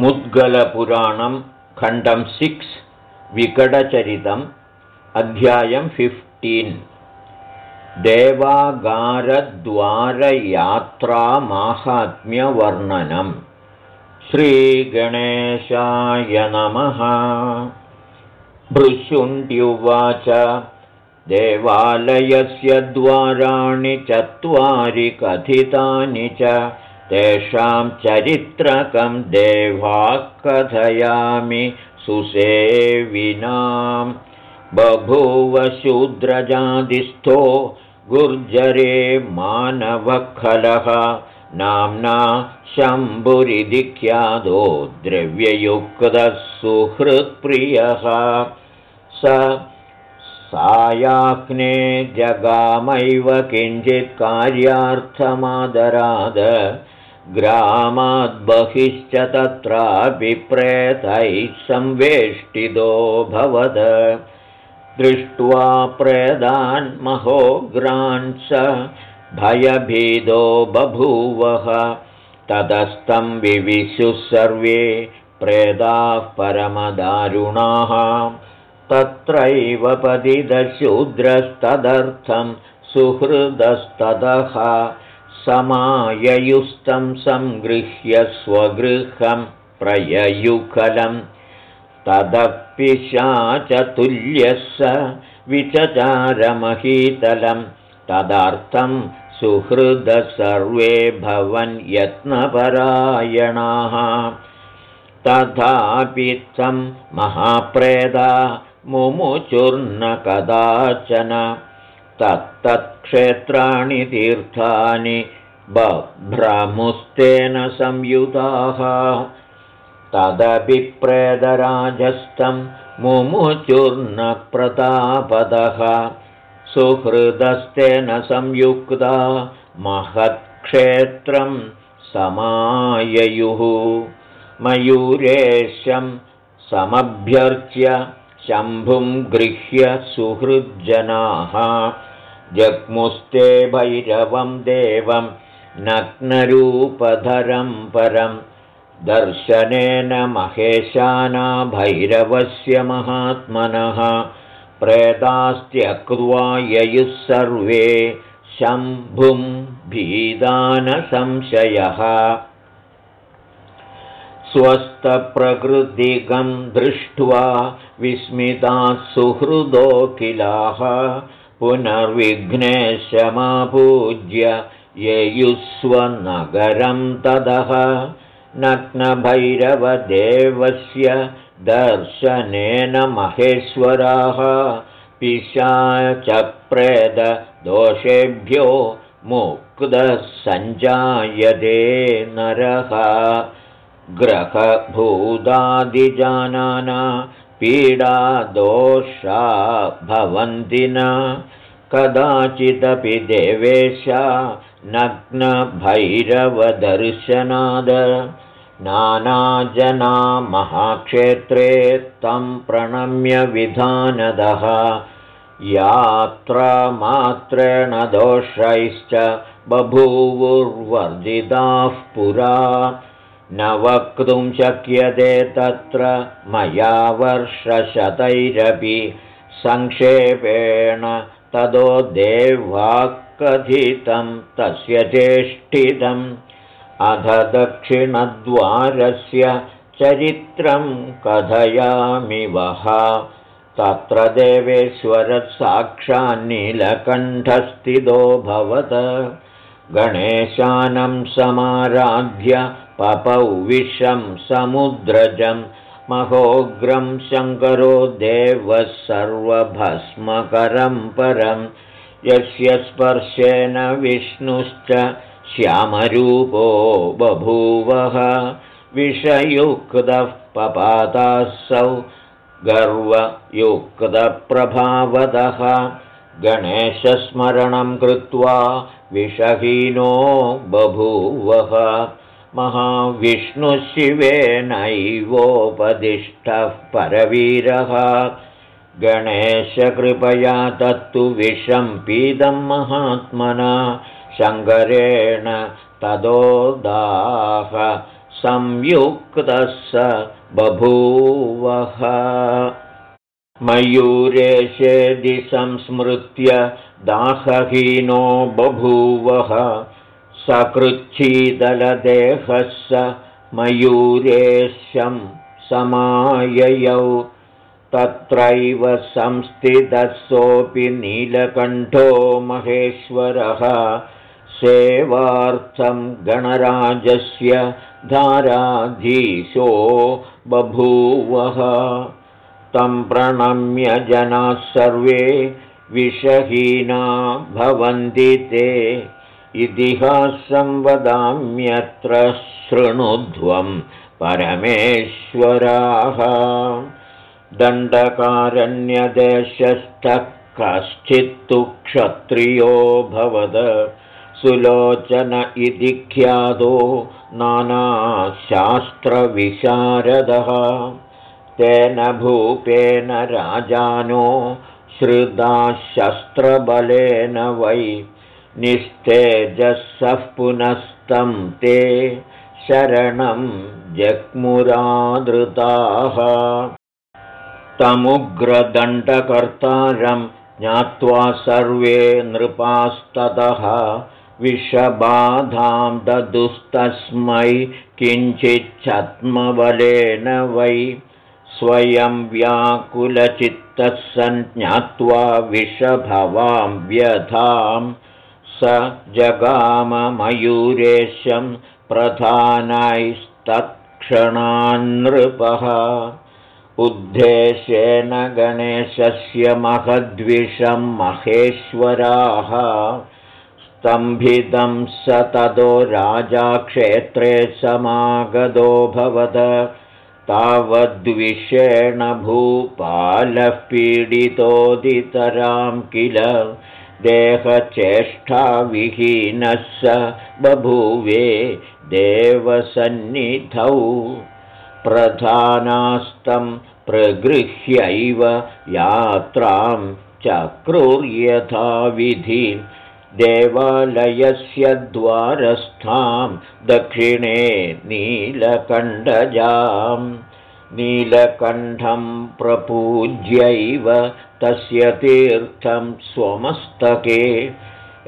मुद्गलपुराणं खण्डं सिक्स् विकटचरितम् अध्यायं फिफ्टीन्। देवागारद्वारयात्रामाहात्म्यवर्णनम् श्रीगणेशाय नमः। भृशुण्ड्युवाच देवालयस्य द्वाराणि चत्वारि कथितानि च तेषां चरित्रकं देवाः कथयामि सुसेविनां बभूवशूद्रजादिस्थो गुर्जरे मानवखलः। नाम्ना शम्भुरिधिख्यादो द्रव्ययुक्तः सुहृत्प्रियः। स सायाग्ने जगामैव किञ्चित् कार्यार्थमादराद ग्रामाद्बहिश्च तत्रापि प्रेतैः संवेष्टितो भवद। दृष्ट्वा प्रेदान् महोग्रान् स भयभीदो बभूवः। ततस्तं विविशुः सर्वे प्रेदाः परमदारुणाः। तत्रैव पतिदशूद्रस्तदर्थं सुहृदस्ततः समाययुस्तं सङ्गृह्य स्वगृहं प्रययुकलं। तदपिशाचतुल्यः स विचचारमहीतलं। तदर्थं सुहृदसर्वे भवन् यत्नपरायणाः। तथापि तं महाप्रेदा मुमुचुर्न कदाचन तत्तत्क्षेत्राणि तीर्थानि बभ्रमुस्तेन संयुताः। तदभिप्रेदराजस्थं मुमुचूर्णप्रतापदः। सुहृदस्तेन संयुक्ता महत्क्षेत्रं समाययुः। मयूरेशं समभ्यर्च्य शम्भुं गृह्य सुहृज्जनाः जग्मुस्ते भैरवं देवं नग्नरूपधरं परं दर्शनेन महेशाना भैरवस्य महात्मनः प्रेतास्त्यक्त्वा ययुः सर्वे शम्भुं भीदानसंशयः। स्वस्थप्रकृतिकं दृष्ट्वा विस्मिताः सुहृदोऽखिलाः पुनर्विघ्नेशमापूज्य येयुस्वनगरं तदः नग्नभैरवदेवस्य दर्शनेन महेश्वराः। पिशाचप्रेददोषेभ्यो मुक्तः सञ्जायते नरः। ग्रहभूतादिजानाना पीडादोषा भवन्ति न। कदाचिदपि देवेशा नग्नभैरवदर्शनाद नानाजना महाक्षेत्रे तं प्रणम्य विधानदः। यात्रामात्रेण दोषैश्च बभूवुर्वर्जिताः पुरा न वक्तुं शक्यते तत्र मया वर्षशतैरपि संक्षेपेण ततो देवाक्कथितं तस्य चेष्टितम् अध दक्षिणद्वारस्य चरित्रं कथयामि वः। तत्र देवेश्वरसाक्षान्नीलकण्ठस्थितो भवत। गणेशानं समाराध्य पपौ विषं समुद्रजं महोग्रं शङ्करो देवः सर्वभस्मकरं परं यस्य स्पर्शेन विष्णुश्च श्यामरूपो बभूवः विषयुक्तः पपातासौ गर्वयुक्तप्रभावदः गणेशस्मरणं कृत्वा विषहीनो बभूवः महाविष्णुशिवेनैवोपदिष्टः परवीरः। गणेशकृपया तत्तु विषं पीदं महात्मना। शङ्करेण तदोदाह संयुक्तः स बभूवः मयूरेशेदि संस्मृत्य दाहहीनो बभूवः सकृच्छीदलदेहः स मयूरेशं समाययौ। तत्रैव संस्थितः नीलकण्ठो महेश्वरः। सेवार्थं गणराजस्य धाराधीशो बभूवः। तं प्रणम्य जनाः सर्वे विषहीना भवन्ति ते इतिहासं वदाम्यत्र शृणुध्वं परमेश्वराः। दण्डकारण्यदेशस्थः कश्चित्तु क्षत्रियो भवद। सुलोचन इति ख्यातो नानाशास्त्रविशारदः। तेन भूपेन राजानो श्रुताशस्त्रबलेन वै निस्तेजसः पुनस्तं ते शरणं जग्मुरादृताः। तमुग्रदण्डकर्तारं ज्ञात्वा सर्वे नृपास्ततः विषबाधां ददुस्तस्मै किञ्चिच्छत्मबलेन वै स्वयं व्याकुलचित्तः सन् ज्ञात्वा विषभवां व्यथां स जगाममयूरेशं प्रधानैस्तत्क्षणान्नृपः। उद्देशेन गणेशस्य महद्विषं महेश्वराः। स्तम्भितं स ततो राजाक्षेत्रे समागतोऽभवद तावद्विषेण भूपालः पीडितोदितरां किल देहचेष्टाविहीनः स बभूवे देवसन्निधौ प्रधानास्तं प्रगृह्यैव यात्रां चक्रुर्यथाविधि देवालयस्य द्वारस्थां दक्षिणे नीलकण्डजां नीलकण्ठं प्रपूज्यैव तस्य तीर्थं स्वमस्तके।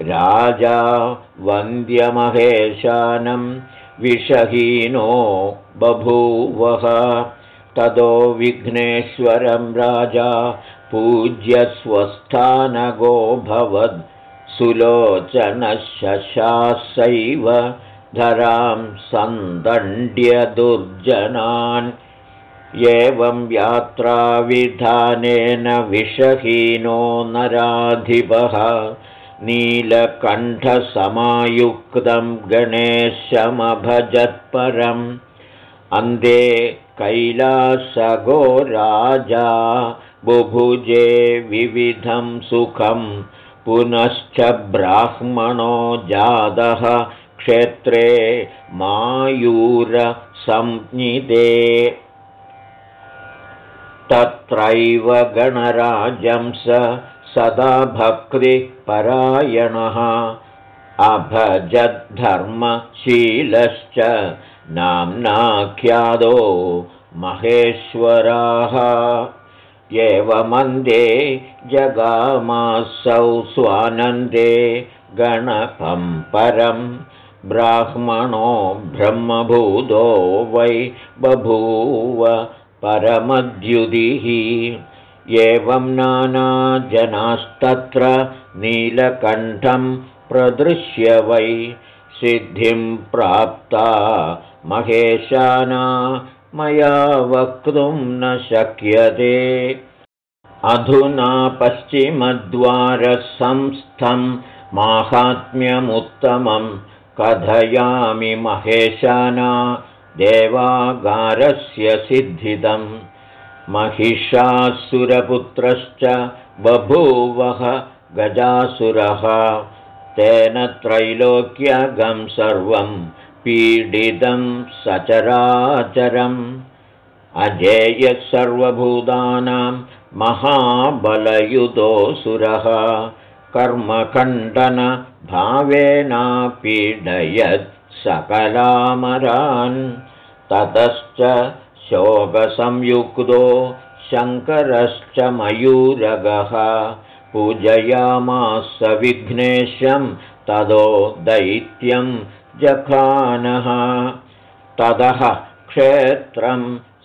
राजा वन्द्यमहेशानं विषहीनो बभूवः। ततो विघ्नेश्वरं राजा पूज्य स्वस्थानगोऽभवद् सुलोचनशशासैव धरां सन्दण्ड्यदुर्जनान् एवं यात्राविधानेन विषहीनो नराधिपः नीलकण्ठसमायुक्तं गणेशमभजत्परम् अन्ते कैलासगो राजा बुभुजे विविधं सुखं। पुनश्च ब्राह्मणो जातः क्षेत्रे मायूरसंज्ञिते तत्रैव गणराजं स सदा भक्तिपरायणः। अभजद्धर्मशीलश्च नाम्नाख्यादो महेश्वराः। एवमन्दे जगामासौ स्वानन्दे गणपं परं ब्राह्मणो ब्रह्मभूतो वै बभूव परमद्युदिः। एवं नानाजनास्तत्र नीलकण्ठं प्रदृश्य वै सिद्धिं प्राप्ता महेशाना मया वक्तुं न शक्यते। अधुना पश्चिमद्वारसंस्थं माहात्म्यमुत्तमं कथयामि महेशाना देवागारस्य सिद्धिदम् महिषासुरपुत्रश्च बभूवः गजासुरः। तेन त्रैलोक्यगं सर्वं पीडितं सचराचरम्। अजेयः सर्वभूतानां महाबलयुतोऽसुरः कर्मखण्डनभावेना पीडयत् सकलामरान् ततश्च शोकसंयुक्तो शङ्करश्च मयूरगः। पूजयामास विघ्नेशं तदो दैत्यं जखानः ततः क्षेत्रं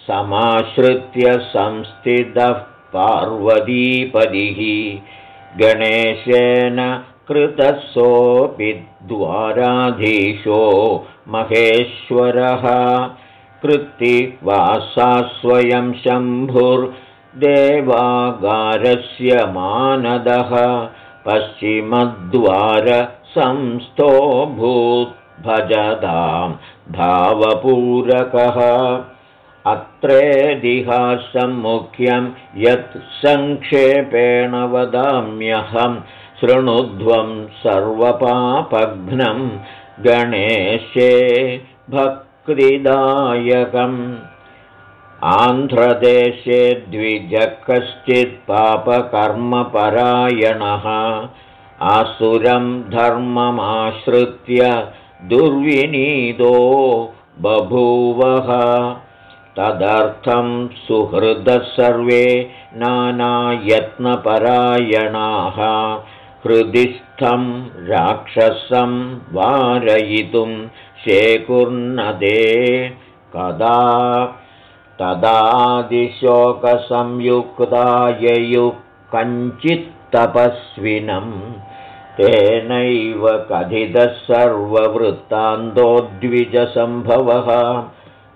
समाश्रित्य संस्थितः पार्वतीपदिः गणेशेन कृतसोऽपि द्वाराधीशो महेश्वरः कृत्तिवासा स्वयं शम्भुर्देवागारस्य मानदः पश्चिमद्वारसंस्थोऽभूत् भजतां भावपूरकः अत्रेदिहासं मुख्यं यत् सङ्क्षेपेण वदाम्यहं शृणुध्वं सर्वपापघ्नं गणेशे भक्तिदायकम् आन्ध्रदेशे कश्चित् पापकर्मपरायणः। आसुरं धर्ममाश्रित्य दुर्विनीतो बभूवः। तदर्थं सुहृदः सर्वे नानायत्नपरायणाः। हृदिस्थं राक्षसं वारयितुं शेकुर्नदे कदा? तदादिशोकसंयुक्ताययुः कञ्चित्तपस्विनम् तेनैव कथितः सर्ववृत्तान्तो द्विजसम्भवः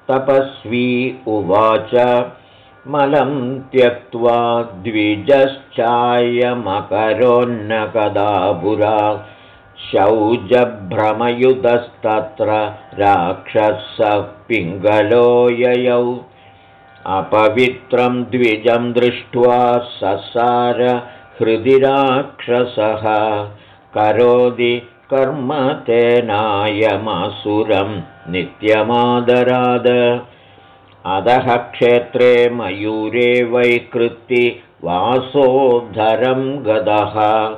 तपस्वी उवाच मलं त्यक्त्वा द्विजश्चायमकरोन्नकदा पुरा शौजभ्रमयुतस्तत्र राक्षसः पिङ्गलो ययौ। अपवित्रं द्विजं दृष्ट्वा ससार हृदि राक्षसः। करोति कर्म तेनायमसुरं नित्यमादराद। अधः क्षेत्रे मयूरे वैकृति वासोद्धरं गदः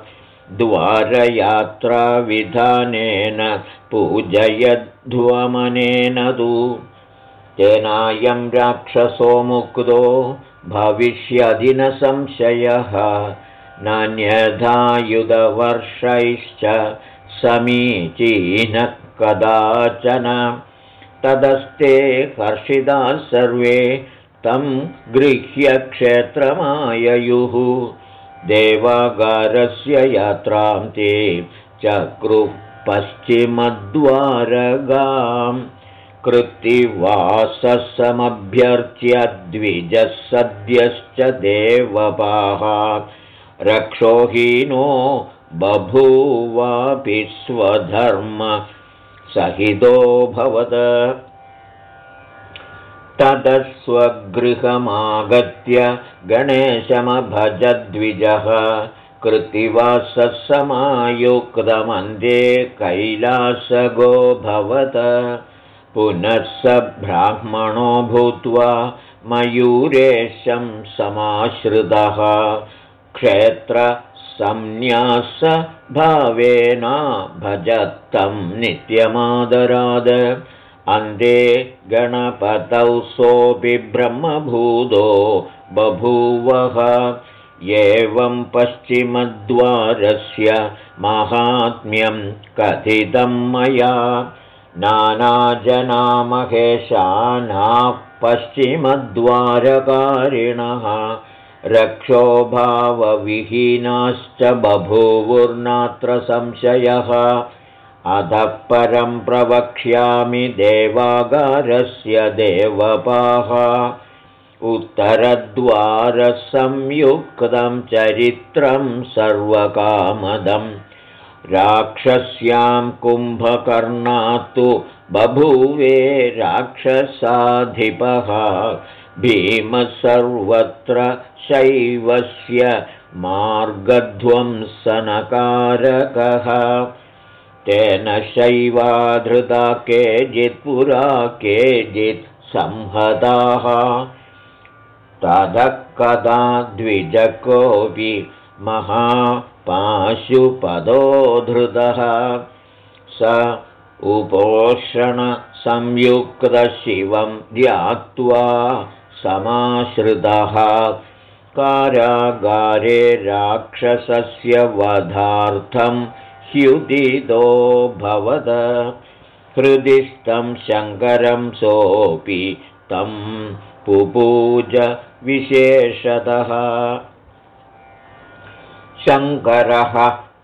द्वारयात्राविधानेन पूजयध्वमनेन तु तेनायं राक्षसो मुक्तो भविष्यदिनसंशयः नान्यथायुधवर्षैश्च समीचीनः कदाचन। तदस्ते हर्षिताः सर्वे तं गृह्य क्षेत्रमाययुः देवागारस्य यात्रां ते चक्रुपश्चिमद्वारगाम् कृत्तिवाससमभ्यर्च्य द्विजः सद्यश्च देवपाः रक्षोहीनो बभूवापि स्वधर्मसहितोऽभवत् ततस्वगृहमागत्य गणेशमभजद्विजः कृत्तिवाससमायुक्तमन्दे कैलासगोऽभवत् पुनः स ब्राह्मणो भूत्वा मयूरेशं समाश्रितः। क्षेत्रसंन्यासभावेन भजत्तं नित्यमादराद अन्ते गणपतौ सोऽपि ब्रह्मभूतो बभूवः। एवं पश्चिमद्वारस्य माहात्म्यं कथितं मया। नानाजनामहेशानाः पश्चिमद्वारकारिणः रक्षोभावविहीनाश्च बभूवुर्नात्र संशयः अधः परं प्रवक्ष्यामि देवागारस्य देवपाः। उत्तरद्वारसंयुक्तं चरित्रं सर्वकामदम् राक्षस्यां कुम्भकर्णात्तु बभूवे राक्षसाधिपः। भीमः सर्वत्र शैवस्य मार्गध्वंसनकारकः तेन शैवाधृता केचित्पुरा केचित् संहताः। ततः कदा द्विजकोऽपि महापाशुपदोधृतः। स उपोषणसंयुक्तशिवं ध्यात्वा समाश्रितः। कारागारे राक्षसस्य वधार्थं ह्युदितो भवद। हृदिस्थं शङ्करं सोऽपि तं पुपूजविशेषतः शङ्करः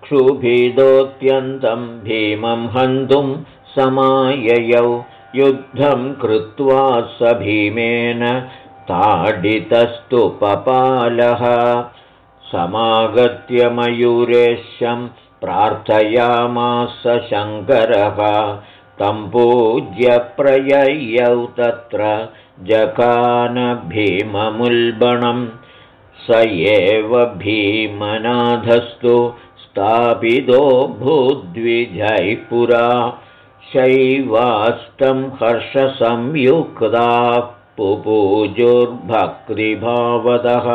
क्षुभिदोऽत्यन्तं भीमं हन्तुं समाययौ। युद्धं कृत्वा स भीमेन ताडितस्तु पपालः समागत्य मयूरेशं प्रार्थयामास शङ्करः तं पूज्य प्रययौ तत्र जकानभीममुल्बणं स एव भीमनाथस्तु स्थापितो भूद्विजयपुरा शैवास्तं हर्षसंयुक्ता पुपूजुर्भक्तिभावदः।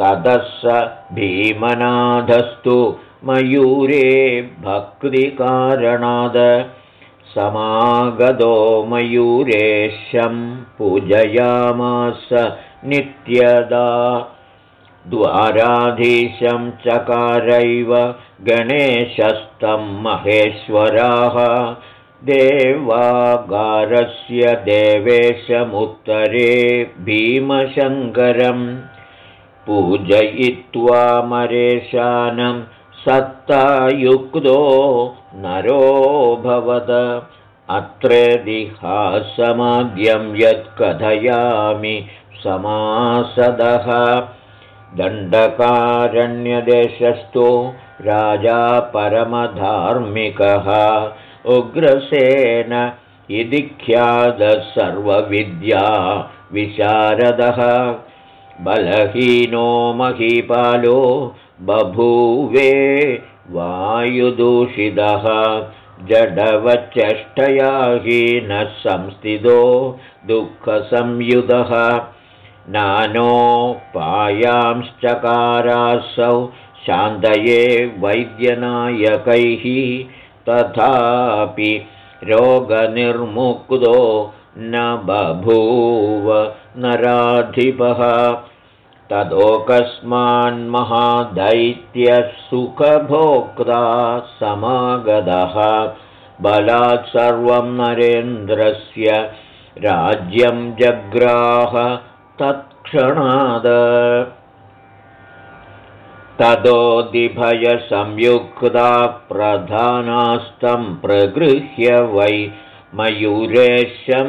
ततः स भीमनाथस्तु मयूरे भक्तिकारणाद समागतो मयूरेशं पूजयामास नित्यदा। द्वाराधीशं चकारैव गणेशस्तं महेश्वराः। देवागारस्य देवेशमुत्तरे भीमशङ्करं पूजयित्वा मरेशानं सत्तायुक्तो नरोऽभवद अत्रेदिहासमाद्यं यत्कथयामि समासदः। दण्डकारण्यदेशस्तु राजा परमधार्मिकः। उग्रसेन इति ख्यातः सर्वविद्या विशारदः। बलहीनो महीपालो बभूवे वायुदूषितः जडवच्चष्टया हीनः संस्थितो दुःखसंयुधः नानोपायांश्चकारासौ शान्तये वैद्यनायकैः तथापि रोगनिर्मुक्तो न बभूव नराधिपः तदोकस्मान्महादैत्यसुखभोक्ता समागतः। बलात् सर्वं नरेन्द्रस्य राज्यं जग्राह तत्क्षणाद ततोदिभयसंयुक्ता प्रधानास्तं प्रगृह्य वै मयूरेशं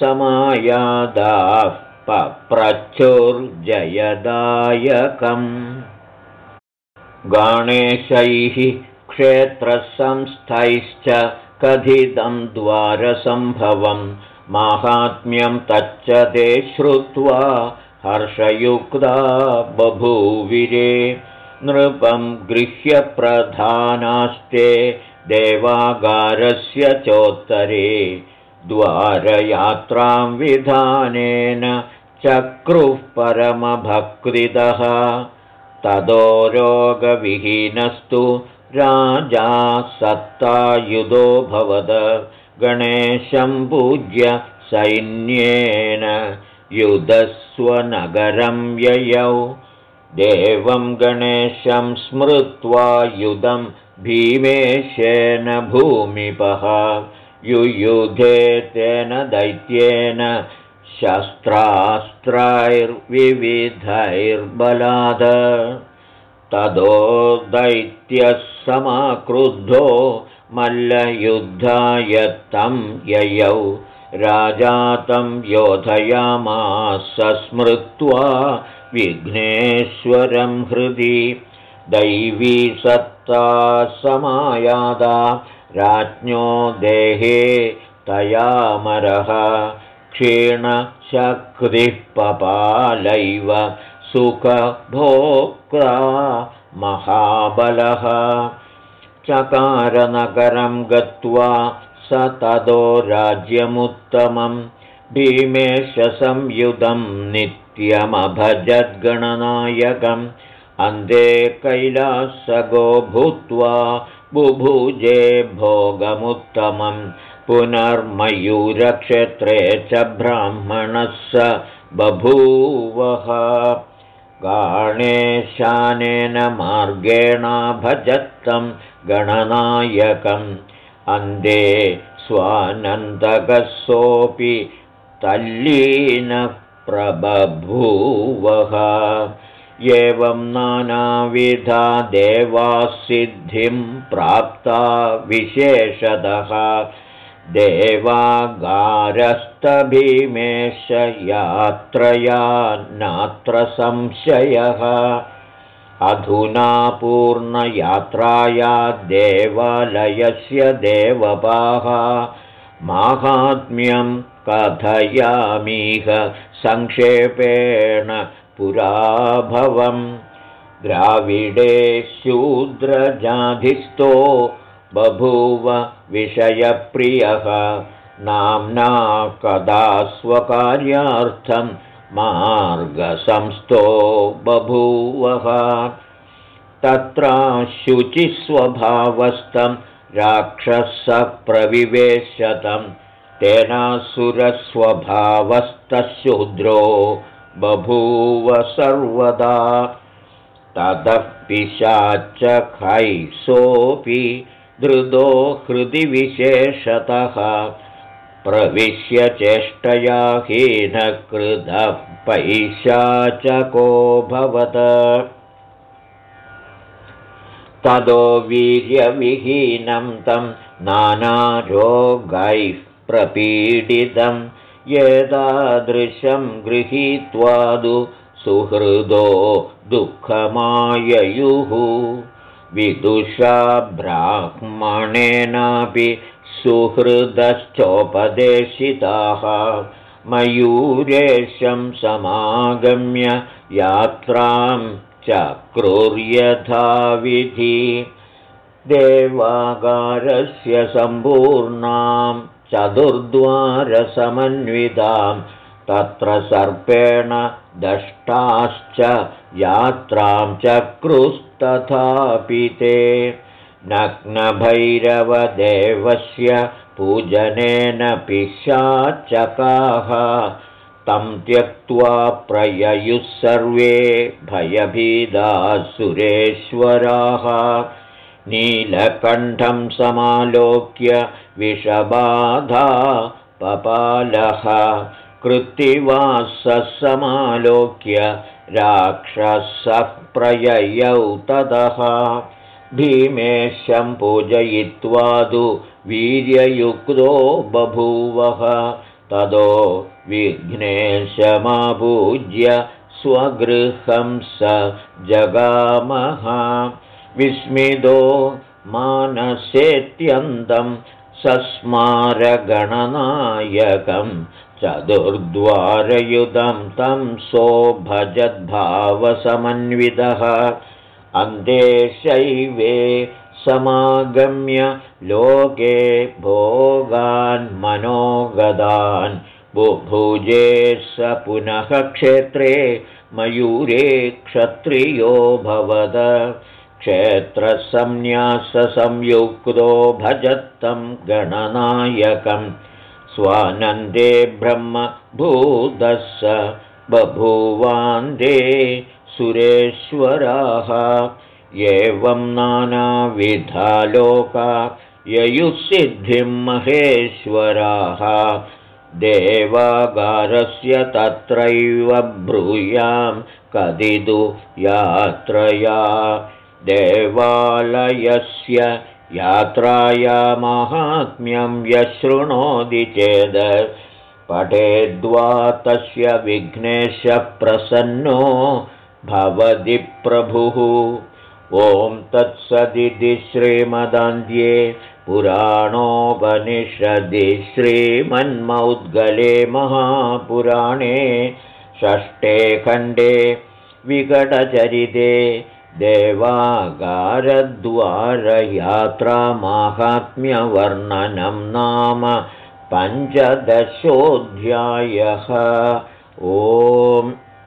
समायादाः पप्रचुर्जयदायकम् गणेशैः क्षेत्रसंस्थैश्च कथितं द्वारसम्भवं माहात्म्यं तच्च ते श्रुत्वा हर्षयुक्ता बभूविरे। नृपं गृह्यप्रधानास्ते देवागारस्य चोत्तरे। द्वारयात्रां विधानेन चक्रुः परमभक्तितः ततो रोगविहीनस्तु राजा सत्तायुधो भवद। गणेशं पूज्य सैन्येन युधस्वनगरं ययौ। देवं गणेशं स्मृत्वा युधं भीमेशेन भूमिपः। युयुधे तेन दैत्येन शस्त्रास्त्रैर्विविधैर्बलाद तदो दैत्यः समाक्रुद्धो मल्लयुद्धाय तं ययौ राजा तं योधयामास स्मृत्वा विघ्नेश्वरं हृदि दैवी सत्ता समायादा राज्ञो देहे तयामरः क्षीणशक्तिः पपालैव सुखभोक्ता महाबलः। चकारनगरं गत्वा स तदो राज्यमुत्तमं। भीमेशसंयुधं नित्यमभजद्गणनायकम्। अन्ते कैलासगो भूत्वा बुभुजे भोगमुत्तमं पुनर्मयूरक्षेत्रे च ब्राह्मणः स बभूवः। गाणेशानेन मार्गेण भजत्तं गणनायकम्। अन्धे स्वानन्दकसोऽपि तल्लीनप्रबभूवः एवं नानाविधा देवासिद्धिं प्राप्ता विशेषतः देवागारस्तभीमेश यात्रया नात्र संशयः। अधुना पूर्णयात्राया देवालयस्य देवपाः। माहात्म्यं कथयामीह संक्षेपेण पुराभवम्। द्राविडे शूद्रजाधिस्थो बभूव विषयप्रियः। नाम्ना कदा स्वकार्यार्थं मार्गसंस्थो बभूवः। तत्र शुचिस्वभावस्थं राक्षसप्रविवेशतं तेनासुरस्वभावस्तशूद्रो बभूव सर्वदा। ततः पिशाच्चखैसोऽपि धृतो हृदि विशेषतः प्रविश्य चेष्टया हीनकृतः पैशाचकोऽभवत् ततो वीर्यविहीनं तं नानारोगैः प्रपीडितं एतादृशं गृहीत्वादु सुहृदो दुःखमाययुः विदुषा ब्राह्मणेनापि सुहृदश्चोपदेशिताः। मयूरेशं समागम्य यात्रां चक्रुर्यथाविधि। देवागारस्य सम्पूर्णां चतुर्द्वारसमन्वितां तत्र सर्पेण दष्टाश्च यात्रां चक्रुस्तथापि ते। नग्नभैरवदेवस्य पूजनेन पिशाचकाः। तं त्यक्त्वा प्रययुः सर्वे सुरेश्वराः। नीलकण्ठं समालोक्य विषबाधा पपालः कृत्तिवासः समालोक्य राक्षसः प्रययौ ततः भीमेशं पूजयित्वादु वीर्ययुक्तो बभूवः। ततो विघ्नेशमापूज्य स्वगृहं स जगामः। विस्मितो मानसेत्यन्तं सस्मारगणनायकं चतुर्द्वारयुधं तं सोभजद्भावसमन्वितः। अन्ते शैवे समागम्य लोके भोगान् मनोगदान्। बुभुजे स पुनः क्षेत्रे मयूरे क्षत्रियो भवद। क्षेत्रसंन्याससंयुक्तो भजत्तं गणनायकं स्वानन्दे ब्रह्मभूतः स बभूवान्दे सुरेश्वराः। एवं नानाविधा लोका ययुसिद्धिं महेश्वराः। देवागारस्य तत्रैव ब्रूयां कदिदु यात्रया। देवालयस्य यात्राया माहात्म्यं यशृणोति चेद्। पठेद्वा तस्य विघ्नेशप्रसन्नो भवति प्रभुः। ॐ तत्सदिति श्रीमदान्ध्ये पुराणोपनिषदि श्रीमन्मौद्गले महापुराणे षष्ठे खण्डे विकटचरिते देवागारद्वारयात्रामाहात्म्यवर्णनं नाम पञ्चदशोऽध्यायः। ओम्